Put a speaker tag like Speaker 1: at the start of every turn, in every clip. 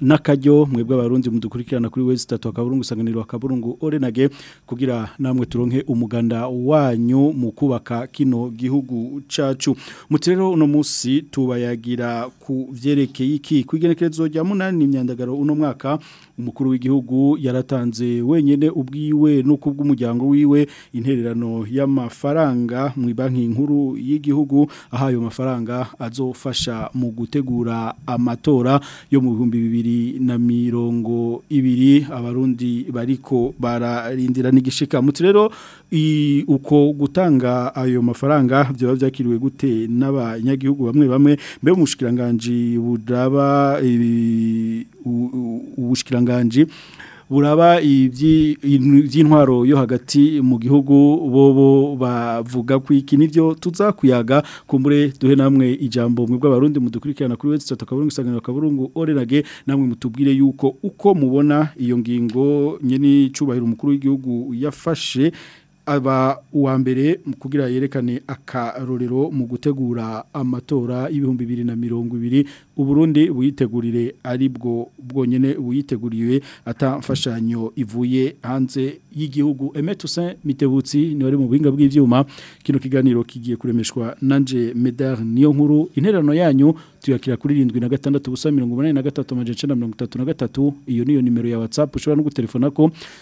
Speaker 1: nakajyo mwebwe abarundi mudukurikirana kuri wezi 3 akaburungu isanganiro akaburungu orenage kugira namwe turonke umuganda wanyu mu kubaka kino gihugu cacu mutirero uno musi tubayagira ku vyerekeye iki kwigenekerezo rya munani imyandagaro uno mwaka umukuru w'igihugu yaratanze wenyene ubwiwe no kubw'umujyango wiwe intererano y'amafaranga mu banki nkuru y'igihugu aho ayo mafaranga azofasha mu gutegura amatora yo mu bihumbi bibiri na mirongo ibiri abarundi bariko bararindira n'igishikamutsi rero uko gutanga ayo mafaranga byaba byakiriwe gute n'abanyagihugu bamwe bamwe mbe umushikiranganji budaba ubushikiranganji buraba iby'intwaro yo hagati mu gihugu bobo bavuga ko iki nibyo tuzakuyaga kumbure duhe namwe ijambo mwe bw'abarundi mudukurikirana kuri wese takaburungu isanganiro kaburungu orenage namwe mutubwire yuko uko mubona iyo ngingo nyene cubahira umukuru w'igihugu yafashe aba uwa mbere kugira yerekane akarorero mu gutegura amatora y'ibihumbi bibiri na mirongo ibiri uburundi buyitegurire ari bwo bwonyine buyiteguriwe atamfashanyo ivuye hanze y'igihugu emetusin mitebutsi niwe ari mu buhinga bw'ibyuma kino kiganiro kigiye kuremeshwa nanje medar niyo nkuru interano yanyu tuyakira kuri irindwi na gatandatu ubusa mirongo inani iyo niyo nimero ya watsapu ushobora no gutelefona ko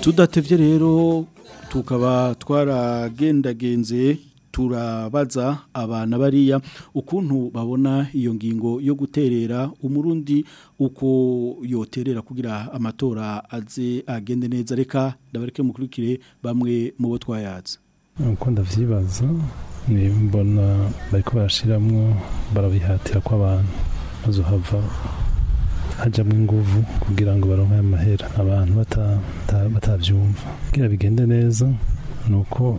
Speaker 1: tudatebye rero tukaba twaragendagenze turabaza abana bariya ukuntu babona iyo ngingo yo guterera umurundi uko yoterera kugira amatora aze agende neza reka ndabareke mukurikire bamwe mu bo twayatse
Speaker 2: uko ndabyibaza ni mbona bari barabihatira kw'abantu maze hajyamo ingufu kugira ngo baronke amahera abantu batabyumva kugira bigende neza ni uko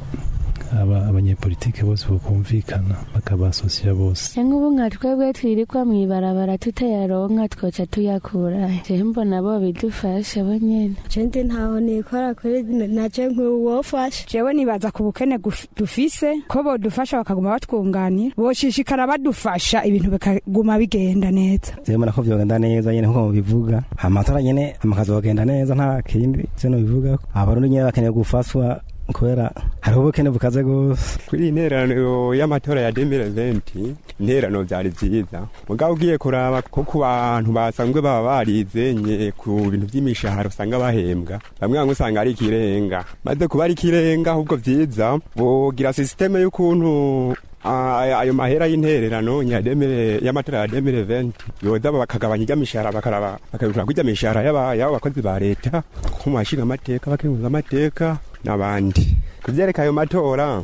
Speaker 2: abanyepolitike bose bakumvikana bakabasosiya bose
Speaker 3: nkubu nka twebwe twirirwa mu ibarabara tutayaronka twoca tuyakura jewe mbona bo bidufasha bo nyene
Speaker 4: jewe ntaho nikora kuri naje nkuwofasha
Speaker 5: jewe nibaza ku bukene dufise ko bodufasha bakaguma batwunganira boshishikara badufasha ibintu bikaguma bigenda neza
Speaker 6: jewe mbona ko vyogenda neza nyene nkuko mubivuga amatora nyene amakazi yogenda neza nta kindi vyo nobivuga abarundi nyene bakeneye gufaswa kubera hari ubukene bukaze gose
Speaker 7: kuri iyi nterano y'amatora ya demire venti interano byari byiza mugabo ugiye kuraba ko ku bantu basanzwe baba barizenye ku bintu by'imishahara usanga bahembwa bamwe bamwe usanga ari ikirenga maze kuba ari ikirenga ahubwo byiza bogira sisiteme y'ukuntu ayo mahera y'intererano y'amatora ya demire venti yoza bakagabanya ijya mishahara bakaraba bakabikora kujya mishahara y'aba bakozi ba leta ku mashinga amateka bakenguza amateka n'abandi kubyereka ayo matora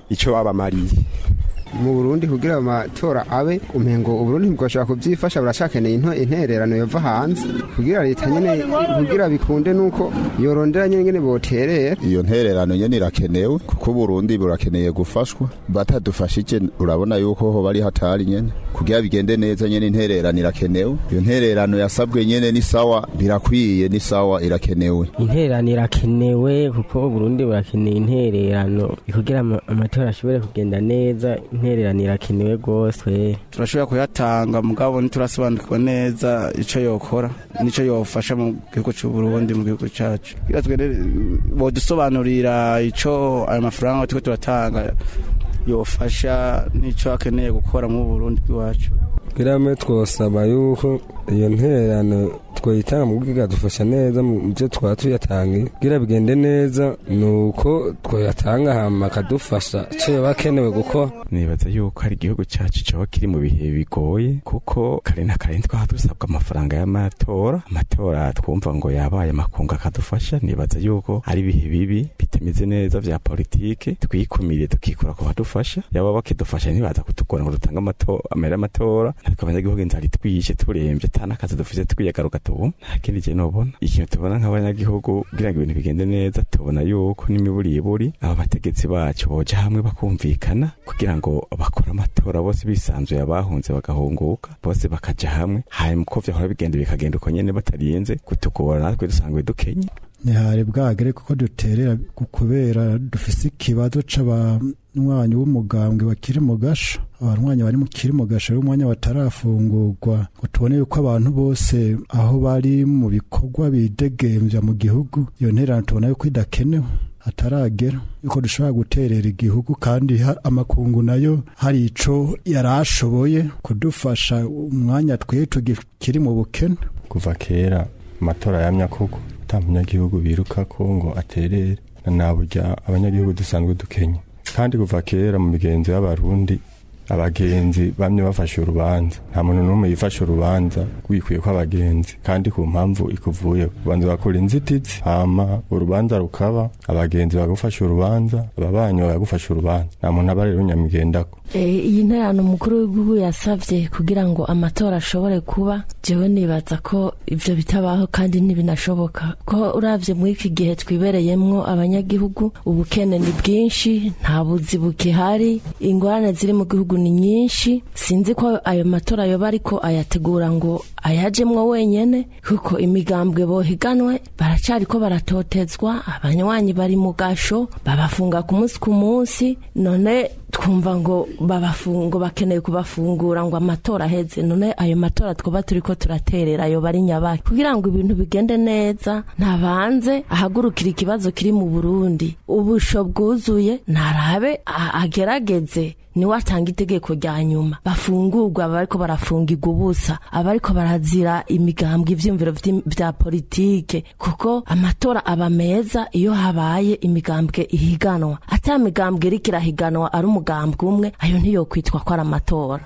Speaker 7: icyo babamariye
Speaker 8: mu burundi kugira amatora abe umengo uburundi ntibwashobora kubyifasha burashakeneye intererano yava hanze kugira leta nyine kugira bikunde nuko yorondera nyine ngene boterera
Speaker 9: iyo ntererano nyine irakenewe kuko uburundi burakeneye gufashwa batadufashije urabona yuko ho bari hatari nyine kugira bigende neza nyine intererano irakenewe iyo ntererano yasabwe nyine ni sawa birakwiye ni sawa irakenewe
Speaker 10: intererano irakenewe kuko uburundi burakeneye intererano kugira amatora ashobore kugenda neza intererano irakenewe rwose
Speaker 11: turashobora kuyatanga mugabo ntiturasobanukirwa neza icyo yokora n'icyo yofasha mu gihugu cy'uburundi mu gihugu cyacu bodusobanurira icyo aya mafaranga turiko turatanga yofasha n'icyo akeneye gukora mu burundi bw'iwacu
Speaker 12: bwira twosaba yuko iyo ntererano twayitanga mu bw'iga dufasha neza mu byo twaba tuyatangiye kugira bigende neza ni uko twayatanga hama akadufasha icyo yaba akenewe gukora
Speaker 13: nibaza yuko ari igihugu cyacu cyaba kiri mu bihe bigoye kuko kare na kare twaba dusabwa amafaranga y'amatora amatora twumva ngo yabaye amakunga akadufasha nibaza yuko ari ibihe bibi bitameze neza bya politiki twikumire tukikura ku badufasha yaba bakidufasha ntibaza kutugora ngo dutange amahera y'amatora natwe abanyagihugu inzara itwishe turembye atanakazi dufise twiyagaruka gatatu ikindi kintu ubona ikintu tubona nk'abanyagihugu kugira ngo ibintu bigende neza tubona yuko n'imiburi iburi aba bategetsi bacu boja hamwe bakumvikana kugira ngo bakore amatora bose bisanzuye abahunze bagahunguka bose bakajya hamwe hanyuma uko vyahora bigenda bikagenda uko nyene batarinze kutugora natwe dusanzwe dukenye
Speaker 14: ntihari bwagere kuko duterera kubera dufise ikibazo c'abanywanyi b'umugambwe bakiri mu gasho abanywanyi bari mu kiri mu gasho ari umwanya batarafungurwa ngo tubone yuko abantu bose aho bari mu bikorwa bidegemvya mu gihugu iyo ntererano tubona yuko idakenewe ataragera yuko dushobora guterera igihugu kandi amakungu nayo hari ico yarashoboye kudufasha umwanya twe tugikiri mu bukene
Speaker 2: kuva kera amatora yamya koko ata munyagihugu biruka ko ngo aterere na ntabujya abanyagihugu dusanzwe dukenya kandi kuva kera mu migenzo y'abarundi abagenzi bamwe bafashe urubanza nta muntu n'umwe yifashe urubanza wikwiye ko abagenzi kandi ku mpamvu ikuvuye kubanza bakora inzitizi hama urubanza rukaba abagenzi bagufashe urubanza ababanyi bagufashe urubanza nta muntu aba rero nyamigendako
Speaker 15: eh, iyi nterano umukuru w'igihugu yasabye kugira ngo amatora ashobore kuba jewe nibaza ko ibyo bitabaho kandi ntibinashoboka ko urabye muri iki gihe twibereyemo abanyagihugu ubukene ni bwinshi nta buzi bukihari ingorane ziri mu gihugu ni nyinshi sinzi ko ayo matora yoba ariko ayategura ngo ayajemwo wenyine kuko imigambwe bohiganwe baracari ko baratotezwa abanywanyi bari mu gasho babafunga ku munsi ku munsi none twumva ngo babafungo bakeneye kubafungura ngo amatora aheze none ayo matora twaba turi ko turaterera ayo bari nyabaki kugira ngo ibintu bigende neza ntabanze ahagurukire ikibazo kiri mu burundi ubusho bwuzuye ntarabe agerageze niwe atanga itegeko rya nyuma bafungurwa abariko barafungirwa ubusa abariko barazira imigambwe ivyumviro bya politiki kuko amatora aba meza iyo habaye imigambwe ihiganwa atamigambwe migambwe iriko irahiganwa ari umugambi umwe ayo ntiyokwitwa ko ari amatora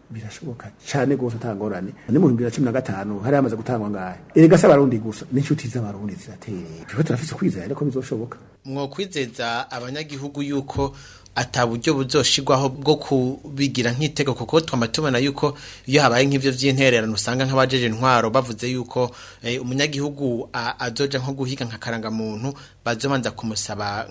Speaker 16: birashoboka cyane
Speaker 1: rwose atangorane ni mu bihumbi bibiri na cumi na
Speaker 17: gatanu hari hamaze gutangwa ngahe erega se abarundi gusa n'inshuti z'abarundi ziraterera turiho turafite ukwizera ariko bizoshoboka
Speaker 18: mwokwizeza abanyagihugu yuko ata buryo buzoshigwaho bwo kubigira nk'itego kuko twamatumana yuko iyo habaye nk'ivyo vy'intererano usanga nk'abajeje intwaro bavuze yuko eh, umunyagihugu azoja nko guhiga nka karanga muntu bazobanza kumusaba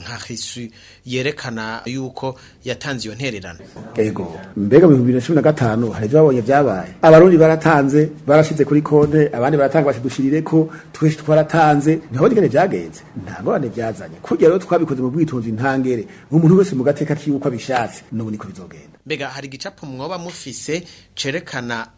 Speaker 18: nka hisu yerekana yuko yatanze iyo ntererano
Speaker 17: ego mbega mu 2015 hari babonye byabaye abarundi baratanze barashize kuri konte abandi baratanga bashidushirire ko twese twaratanze ntabwo ngene byagenze ntabwo bane byazanye kugera twabikoze mu bwitonzi ntangere umuntu wese mu gateka kiyuko abishatse nubu niko bizogenda
Speaker 18: mbega hari gicapo mwoba mufise cerekana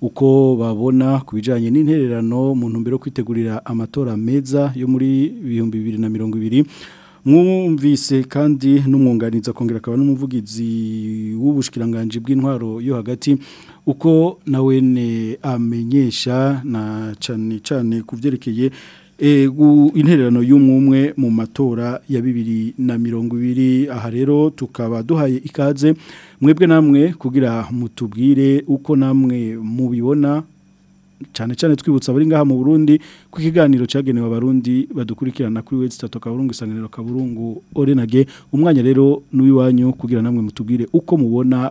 Speaker 18: uko
Speaker 1: babona kubijanye n'intererano mu ntumbero kwitegurira amatora meza yo muri 2020 mwumvise kandi n'umwunganiza kongera akaba n'umuvugizi w'ubushikiranganje bw'intwaro yo hagati uko nawe amenyesha na cyane cyane ku byerekeye eh, intererano y'umwe mu matora ya bibiri na mirongo ibiri aha rero tukaba duhaye ikaze mwebwe namwe kugira mutubwire uko namwe mubibona cyane cyane twibutsa abari ngaha mu Burundi ku kiganiro cyagenewe abarundi badukurikirana kuri wezi tatu kaburungu isanganiro kaburungu orenage umwanya rero n'uwiwanyu kugira namwe mutubwire uko mubona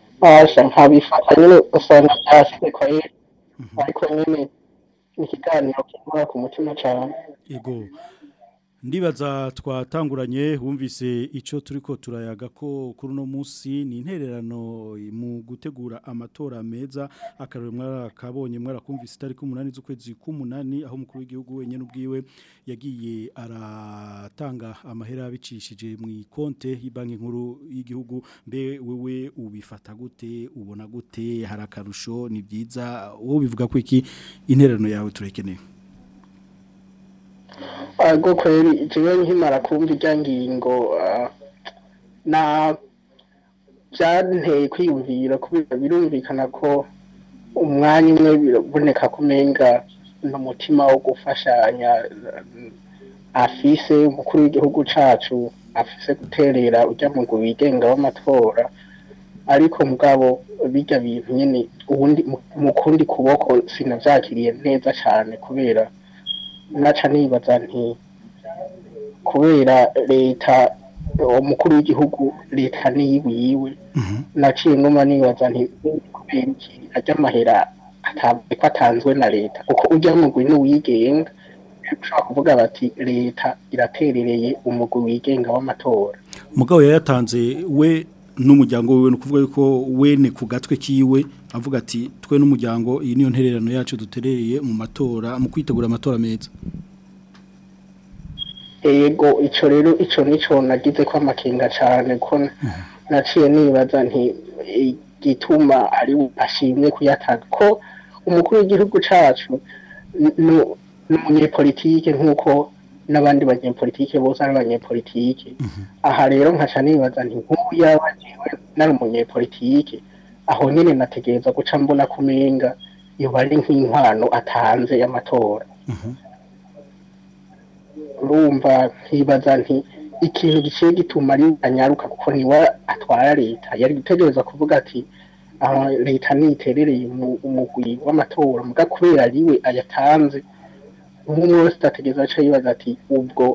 Speaker 19: basha nkabifata nyine usanga byasigaye mhm. ariko nyine ni ikiganiro kimura ku mutima cyane
Speaker 1: ego ndibaza twatanguranye wumvise icyo turiko turayaga ko kuri uno munsi ni intererano mu gutegura amatora meza akarore mwarakabonye mwarakumvise itariki umunani z'ukwezi k'umunani aho umukuru w'igihugu wenye n’ubwiwe yagiye aratanga amahera abicishije mu ikonte y'Ibanki nkuru y'igihugu mbe wewe ubifata gute ubona gute hari akarusho ni byiza wowe bivuga ko iki intererano yawe turekeneye
Speaker 19: ariko kweri jewe nkimara kumva irya ngingo na byanteye kwiyumvira kubera birumvikana ko umwanya umwe biraboneka ko umenga n'umutima wo gufashanya afise umukuru w'igihugu cacu afise guterera ujya mu bigenga w'amatora ariko mugabo bijya bintu nyine ubundi mu kundi kuboko sinavyakiriye neza cyane kubera naca nibaza nti kubera leta umukuru w'igihugu leta niyiwe yiwe mm-hmm. naciye numa nibaza nti ajya amahera ko atanzwe na leta kuko ujya mu n'uwigenga ushobora kuvuga bati leta iraterereye umugwi wigenga w'amatora
Speaker 1: mugabo yayatanze we n'umuryango wiwe ni ukuvuga yuko we ni ku gatwe kiwe avuga ati twe n'umuryango iyi niyo ntererano yacu duterereye mu matora mu kwitegura amatora meza
Speaker 19: yego icyo rero icyo n'icyo nagize ko amakenga cyane ko naciye nibaza nti igituma ari ashimwe kuyatanga ko umukuru w'igihugu cyacu n'umunyepolitike nk'uko n'abandi banyepolitike bose ari abanyepolitike aha rero nkasha nibaza nti nk'ubu yaba ari umunyepolitike aho nyine nategereza guca mbona kumenga iyo bari nk'inkwano atanze y'amatora mhm. urumva nkibaza nti ikintu giciye gituma ari anyaruka kuko niwe atwara leta yari gutegereza kuvuga ati leta niterereye umugwi w'amatora muga kubera ariwe ayatanze umwe wese ategereza aca yibaza ati ubwo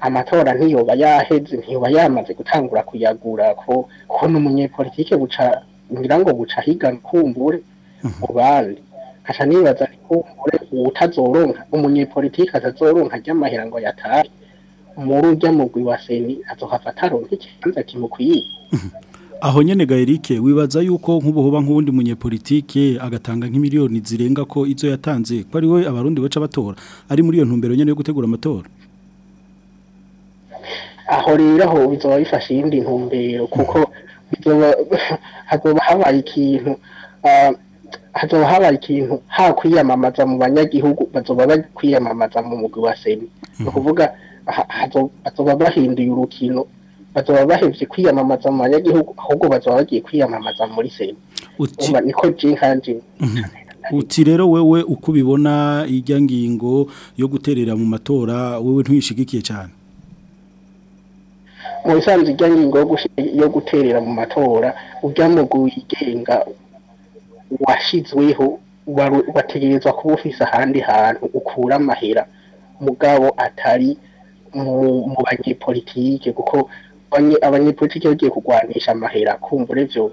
Speaker 19: amatora ntiyoba yaheze ntiyoba yamaze gutangura kuyagura ko kuko n'umunyepolitike buca ngira ngo guca higa kumbure mhm. ubandi kasha nibaza kumbure utazoronka umunyepolitike atazoronka ry'amahera ngo yatahe muri mugwi wa seni azohafata aronka ikibanza kimukwiye mhm.
Speaker 1: aho nyene Gaerike wibaza yuko nk'ubuhoba nk'ubundi munyepolitike agatanga nk'imiliyoni zirenga ko izo yatanze ko ari we abarundi baca batora ari muri iyo ntumbero nyene yo gutegura amatora
Speaker 19: aho rero ho bizoba bifashe iyindi ntumbero kuko hazoba habaye ikintu ah, hazoba habaye ikintu ha kwiyamamaza mu banyagihugu bazoba bari kwiyamamaza mu mugwi wa seni mhm. ni ukuvuga bazoba bahinduye urukino bazoba bahevye kwiyamamaza mu banyagihugu ahubwo bazoba bagiye kwiyamamaza muri seni niko jinkanje mhm.
Speaker 1: uti rero wewe uko ubibona ijya ngingo yo guterera mu matora wewe ntwishigikiye cyane
Speaker 19: mu ijya ngingo yo guterera mu matora ujya mu gugenga washyizweho bategerezwa kuba ufise ahandi hantu ukura amahera mugabo atari mu banyepolitike kuko abanyepolitike bagiye kurwanisha amahera kumvura ibyo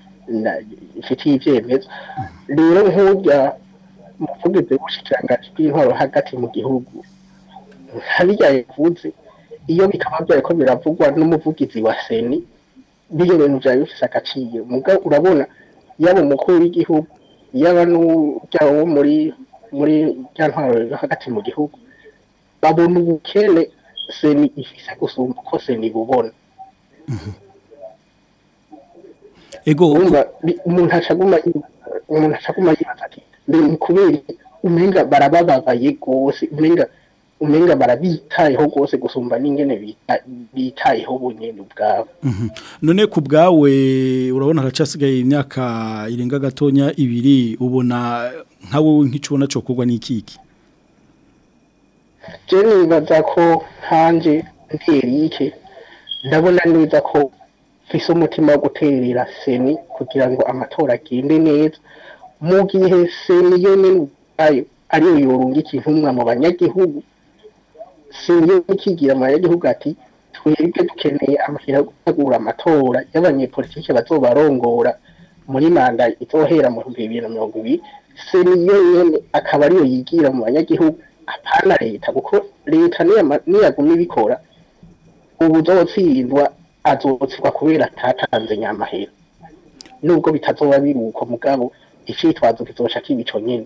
Speaker 19: ifitiye ibyemezo rero nk'urya muvugizi w'ubushikiranganji bw'intwaro hagati mu gihugu ntabijya yavuze iyo bikaba byariko biravugwa n'umuvugizi wa seni biyo bintu byari bifise agaciro mugabo urabona yaba umukuru w'igihugu yaba n'urya muri muri ntwaro hagati mu gihugu babona ubukene seni ifise gusumba uko seni bubona mm-hmm. ego umuntu acaguma umuntu acaguma yifata mbere kubera umenga barabababaye gose umenga umenga barabitayeho gose gusumba n'ingene bitayeho bunyene ubwabo
Speaker 1: none ku bwawe urabona haracasigaye imyaka irenga gatonya ibiri ubona nka nk'icubona cyo kugwa n'ikiki
Speaker 19: njye nibaza ko hanje ntera iki ndabona neza ko mfise umutima wo guterera seni kugira ngo amatora agende neza mu gihe seni yo ayo ariyo yorunga ikintu umwe mu banyagihugu seni ikigira abanyagihugu ati twebwe dukeneye amashyira gutegura amatora y'abanyepolitike bazobarongora muri manda itohera mu bihumbi bibiri na mirongo ibiri seni yo akaba ariyo yigira mu banyagihugu apana leta kuko leta niyagumye ibikora ubu uzotsindwa azotsindwa kubera atatanze nyamahera nubwo bitazoba biri uko mugabo icyitwazo kizoca kibico
Speaker 16: nyine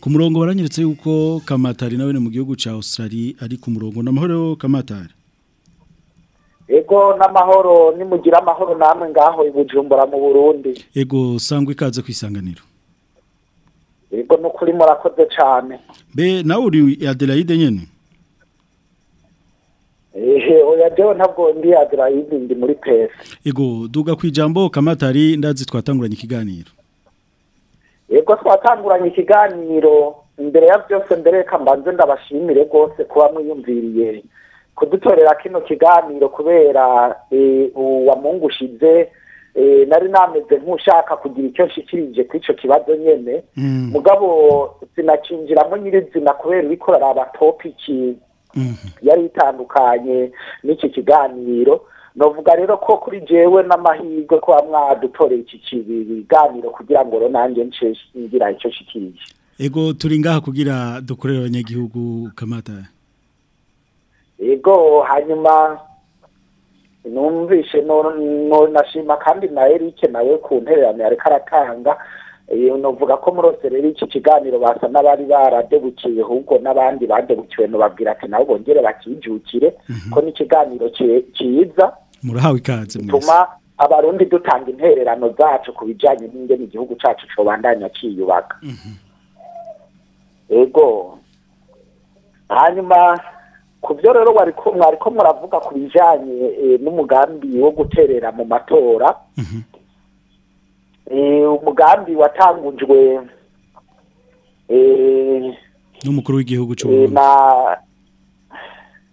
Speaker 1: ku murongo baranyeretse yuko kamatari nawe ni mu gihugu cya Australia ari ku murongo n'amahoro kamatari
Speaker 20: Ego n'amahoro nimugira amahoro namwe ngaho i Bujumbura mu Burundi
Speaker 1: Ego sangwa ikaze kwisanganiro
Speaker 20: yego ni murakoze cyane
Speaker 1: be nawe uri aderayide
Speaker 20: nyine oya jewe ntabwo ndi aderayide ndi muri pesi
Speaker 1: yego duga ku ijambo kamatari ndazi twatanguranye ikiganiro
Speaker 20: yego twatanguranye ikiganiro imbere ya byose mbere mbanze ndabashimire rwose kuba mwiyumviriye kudutorera kino kiganiro kubera e, uwamungushize Eh, nari nameze nk'ushaka kugira icyo nshikirije kuri icyo kibazo nyine mm. mugabo zinakinjiramo nyirizina kubera uri kuraraba abatopiki mm-hmm. yari itandukanye n'iki kiganiro navuga rero ko kuri jewe n'amahirwe kuba mwadutoreye iki kiganiro kugira ngo nanjye ngira icyo nshikirije
Speaker 1: ego turi ngaha kugira dukorere abanyagihugu kamata
Speaker 20: ego hanyuma numvise nashima kandi na erike nawe ku ntererano yariko aratanga novuga ko murose rero iki kiganiro basa n'abari baradebukiye ahubwo n'abandi badebukiwe ntibabwira ati nabo bongere bakijukire mhm. ko n'ikiganiro cyiza
Speaker 1: murahawe ikaze mwese
Speaker 20: abarundi dutanga intererano zacu ku bijyanye n'ingene igihugu cyacu cyobandanya kiyubaka yego mhm. hanyuma ku byo rero mwariko muravuga ku bijyanye eh, n'umugambi wo guterera mu matora mhm. eh, umugambi watangujwe eh,
Speaker 1: n'umukuru w'igihugu
Speaker 20: cy'uburundi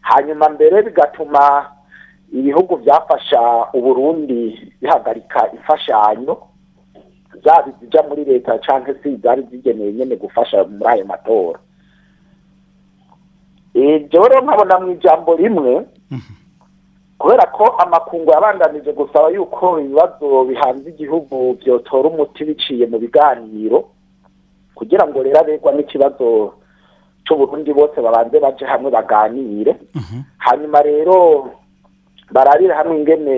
Speaker 20: hanyuma mbere bigatuma ibihugu byafasha uburundi bihagarika imfashanyo zaba izijya muri leta cyangwa se zari zigenewe nyine gufasha muri ayo matora ibyo rero nkabona mu ijambo rimwe mhm. kubera ko amakungu yabandanije gusaba yuko ibibazo bihanze igihugu byotora umuti biciye mu biganiro kugira ngo rero abegwa n'ikibazo cy'uburundi bose babanze baje hamwe baganire mhm. hanyuma rero bararira hamwe ingene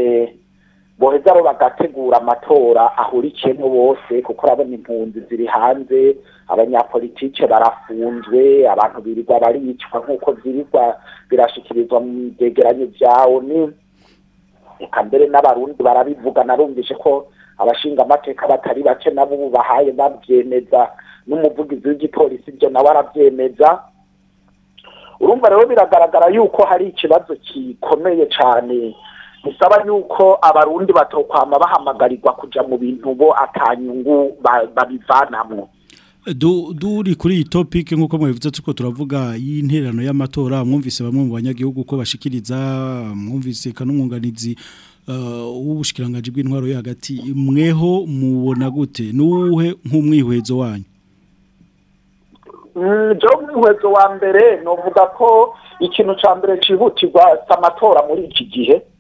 Speaker 20: boheza abo bagategura amatora ahurikiyemo bose kuko urabona impunzi ziri hanze abanyapolitike barafunzwe abantu birirwa baricwa nk'uko byirirwa birashyikirizwa mu byegeranyo bya oni reka mbere n'abarundi barabivuga narumvise ko abashingamateka batari bake nabo ubu bahaye babyemeza n'umuvugizi w'igipolisi ibyo nawe arabyemeza urumva rero biragaragara yuko hari ikibazo gikomeye cyane musaba yuko abarundi batokwama bahamagarirwa kuja mu bintu bo atanyungu babivanamwo
Speaker 1: duri kuri iyi topic nk'uko mubivuze tuko turavuga y'interano y'amatora mwumvise bamwe mu banyagihugu uko bashikiriza mwumvise kanumwunganizi uh, w'ubushikiranganje bw'intwaro yo hagati mweho mubona gute n'uwuhe nk'umwihwezo wanyu
Speaker 20: njyewe mm, umwihwezo wa mbere ni ko ikintu cya mbere cyihutirwa amatora muri iki gihe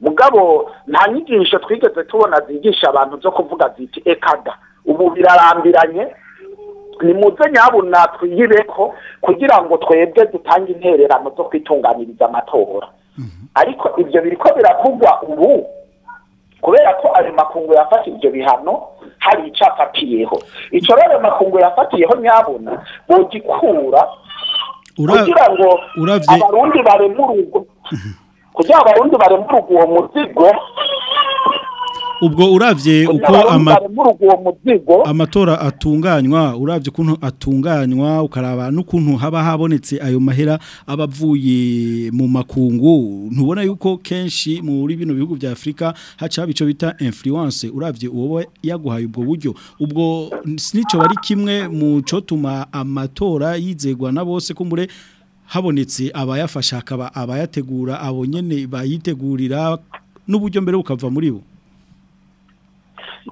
Speaker 1: mugabo
Speaker 20: nta nyigisho twigeze tubona zigisha abantu zo kuvuga ziti ekada ubu birarambiranye ni muze nyabuna twiyire kugira ngo twebwe dutange intererano zo kwitunganiriza amatora mhm. ariko ibyo biri ko biravugwa ubu kubera ko ayo makungu yafata ibyo bihano hari icyo afatiyeho icyo rero ayo makungu yafatiyeho nyabuna bogikura kugira ngo abarundi baremure ubwo mhm. kugira ngo abarundi baremure uwo muzigo
Speaker 1: ubwo urabye uko amatora atunganywa urabye ukuntu atunganywa ukaraba n'ukuntu haba habonetse ayo mahera aba mu makungu ntubona yuko kenshi muri bino bihugu bya afurika haca haba bita influence urabye uwo yaguhaye ubwo buryo ubwo nicyo bari kimwe mu cyo amatora yizegwa na bose kumbure habonetse abayafasha akaba abayategura abo nyene bayitegurira n'uburyo mbere bukava muri bo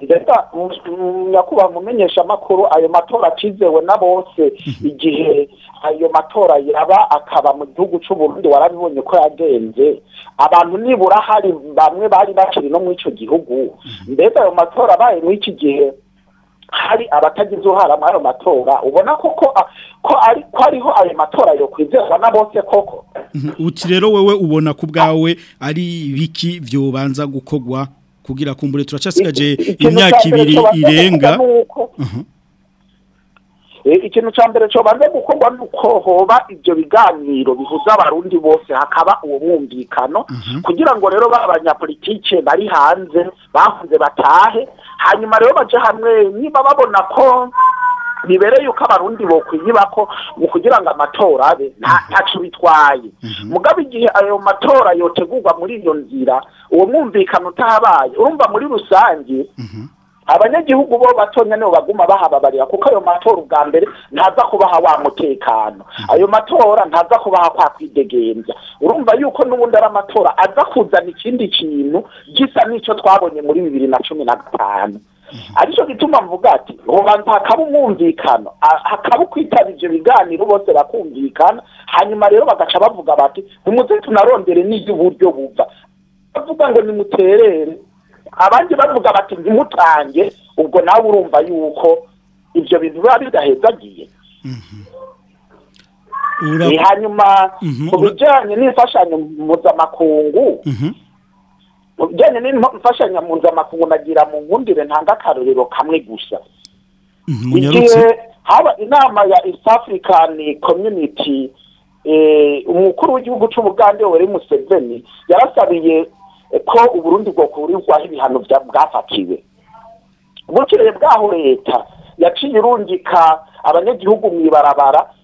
Speaker 20: ndetse nyakubahwa mumenyesha amakuru ayo matora akizewe na bose mhm. igihe ayo matora yaba akaba mu gihugu Burundi warabibonye ko yagenze abantu nibura hari bamwe bari bakiri no muri icyo gihugu mhm. mbese ayo matora abaye muri iki gihe hari abatagize uruhara muri ayo matora ubona koko ko ariho ayo matora yokwizerwa na bose koko
Speaker 1: uti rero wewe ubona ku bwawe ari ibiki byobanza gukogwa kugira kumbure turacasigaje imyaka ibiri irenga
Speaker 20: E, ikintu cya mbere cyo banze gukorwa ni uko hoba ibyo biganiro bihuza abarundi bose hakaba uwo mwumvikano mhm. kugira ngo rero ba banyapolitike bari hanze bahunze batahe hanyuma rero bajya hamwe niba babona ko bibereye uko abarundi bokwiyibako ngo kugira ngo amatora abe ntacu mhm. bitwaye mhm. mugabe igihe ayo matora yotegurwa muri iyo nzira uwo mwumvikano utahabaye urumva muri rusange abanyagihugu bo batonya nibo baguma bahababarira kuko ayo matora ubwa mbere ntaza kubaha wa mutekano ayo matora ntaza kubaha kwa kwidegenza urumva yuko n'ubundi ari amatora aza kuzana ikindi kintu gisa n'icyo twabonye muri bibiri na cumi na gatanu aricyo gituma mvuga ati rubanza hakaba umwumvikano hakaba ukwitabira ibyo biganiro bose bakumvikana hanyuma rero bagaca bavuga bati nimuze tunarondere n'iby'uburyo buva bavuga ngo nimuterere abandi bavuga bati ntimutange ubwo nawe urumva yuko ibyo bintu biba bidahezagiye
Speaker 1: mm-hmm.
Speaker 20: eh, hanyuma
Speaker 1: mm-hmm.
Speaker 20: ku bijyanye n'imfashanyo mpuzamakungu mu mm-hmm. bijyanye n'imfashanyo mpuzamakungu nagira mu nkundire ntanga akarorero kamwe gusa igihe haba inama ya east african community eh, umukuru w'igihugu cy'ubugande wari museveni yarasabiye ko uburundi bwokurirwaho ibihano bwafatiwe bukeye bwaho leta yaciye irungika abanyagihugu mu ibarabara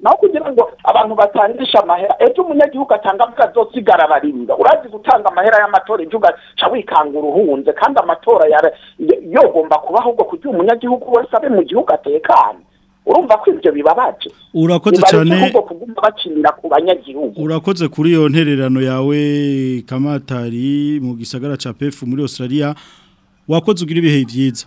Speaker 20: naho kugira ngo abantu batandisha amahera ejo umunyagihugu atanga bikazosigara abarinda urazi gutanga amahera y'amatora ejo ugaca wikanga uruhunze kandi amatora yogomba kuba ahubwo kugira umunyagihugu wese abe mu gihugu atekanye urumva ko ibyo bibabaje
Speaker 1: urakoze cyane urakoze kuri iyo ntererano yawe kamatari mu gisagara ca pefu muri Australia wakoze ugira ibihe byiza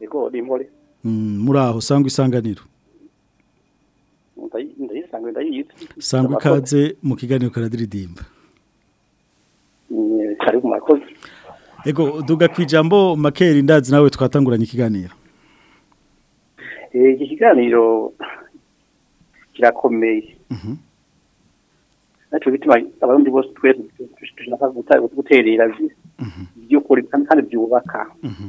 Speaker 1: mm, muri. Mm, muraho sangwa isanganiro. sanga ikaze mu kiganiro karadiridimba
Speaker 21: mm, karibu makoze
Speaker 1: ego duga ku ijambo makeri ndazi nawe twatanguranye ikiganiro
Speaker 21: eh, iki kiganiro kirakomeye mhm. nacyo bituma abarundi bose twese dushaka guterera mhm. by'ukuri kandi
Speaker 1: byubaka mhm.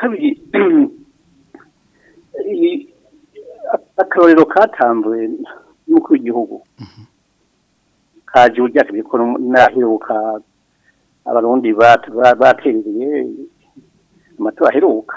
Speaker 21: kabiri akarorero katambuwe y'uko igihugu kaje uryakibye ko naheruka abarundi batereye amatora aheruka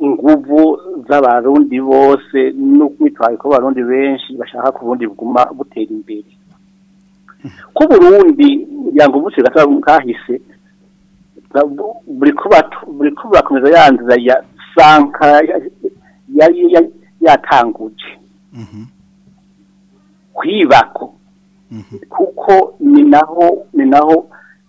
Speaker 21: inguvu z'abarundi bose n'ubwitwaye ko abarundi benshi bashaka ko ubundi buguma butera imbere ko burundi ngo ubuso bwahise buri ko bakomeza yanzira ya yari yatanguje mm-hmm. kwibako mm-hmm. kuko ni naho ni naho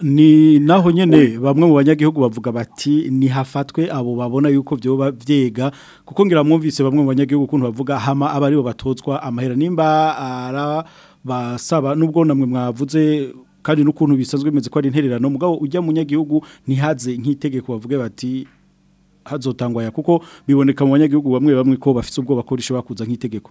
Speaker 21: ni
Speaker 1: naho nyene bamwe mu banyagihugu bavuga bati ni hafatwe abo babona yuko byoba byega kuko ngira mwumvise bamwe mu banyagihugu kuntu bavuga hama abari bo batozwa amahera nimba ara basaba nubwo namwe mwavuze kandi n'ukuntu bisanzwe bimeze ko ari intererano mugabo ujya mu nyagihugu ntihaze nk'itegeko bavuge bati hazotangwaya kuko biboneka mu banyagihugu bamwe bamwe ko bafite ubwo ko bakuza nk'itegeko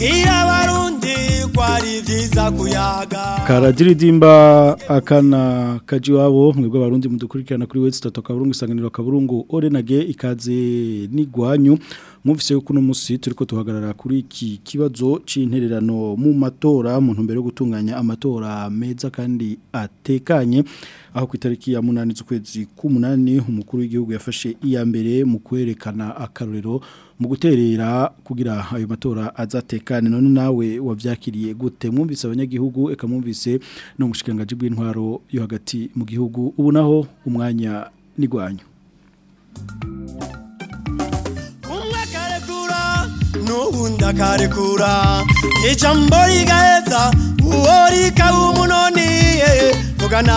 Speaker 1: iyo
Speaker 16: abarundi kwari byiza kuyaga
Speaker 1: karadiridimba akana kajiwabo mwebwe abarundi mudukurikirana kuri wese tatu kaburungu isanganiro kaburungu orenage ikaze n'igwanyu mwumvise yuko uno munsi turi ko tuhagarara kuri iki kibazo cy'intererano mu matora mu ntumbero yo gutunganya amatora meza kandi atekanye aho ku itariki ya munani z'ukwezi k'umunani umukuru w'igihugu yafashe iya mbere mu kwerekana akarorero mu guterera kugira ayo matora azatekane none nawe wabyakiriye gute mwumvise abanyagihugu eka mwumvise no mushikangaje bw'intwaro yo hagati mu gihugu ubu naho umwanya nigwanyu
Speaker 16: n'ubundi akarekura ijambo rigaheza uwo rikaba umunoni vugana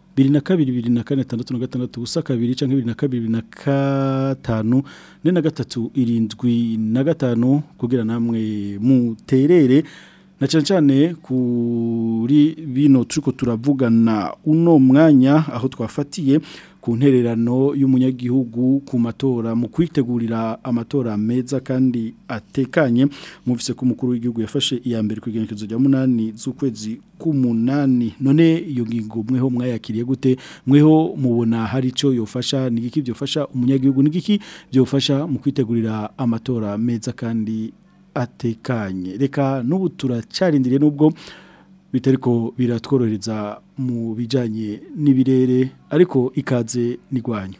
Speaker 16: bibiri na kabiri bibiri na kane na gatandatu ubusa kabiri cyangwa bibiri na kabiri na gatanu ne na gatatu irindwi na gatanu kugira namwe muterere na cyane cyane kuri bino turi turavugana uno mwanya aho twafatiye ku ntererano y'umunyagihugu ku matora mu kwitegurira amatora meza kandi atekanye muvise ko mukuru w'igihugu yafashe iya mbere ku igenekerezo rya munani z'ukwezi k'umunani none iyo ngingo mweho mwayakiriye gute mweho mubona hari icyo yofasha ni igiki byofasha umunyagihugu ni igiki byofasha mu kwitegurira amatora meza kandi atekanye reka n'ubu turacarindiriye n'ubwo bitari ko biratworohereza mu bijyanye n'ibirere ariko ikaze
Speaker 1: n'irwanyu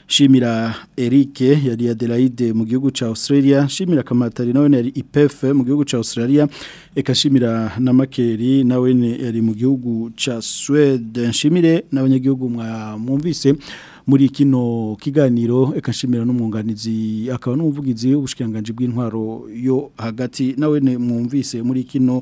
Speaker 1: shimira Eric yari Adelaide mu gihugu cha Australia shimira Kamatari nawe yari IPF mu gihugu cha Australia eka shimira na Makeri nawe yari mu gihugu cha Sweden shimire n'abanyagihugu mwumvise muri kino kiganiro eka nshimira n'umwunganizi akaba n'umuvugizi w'ubushikiranganje bw'intwaro yo hagati nawe mwumvise muri kino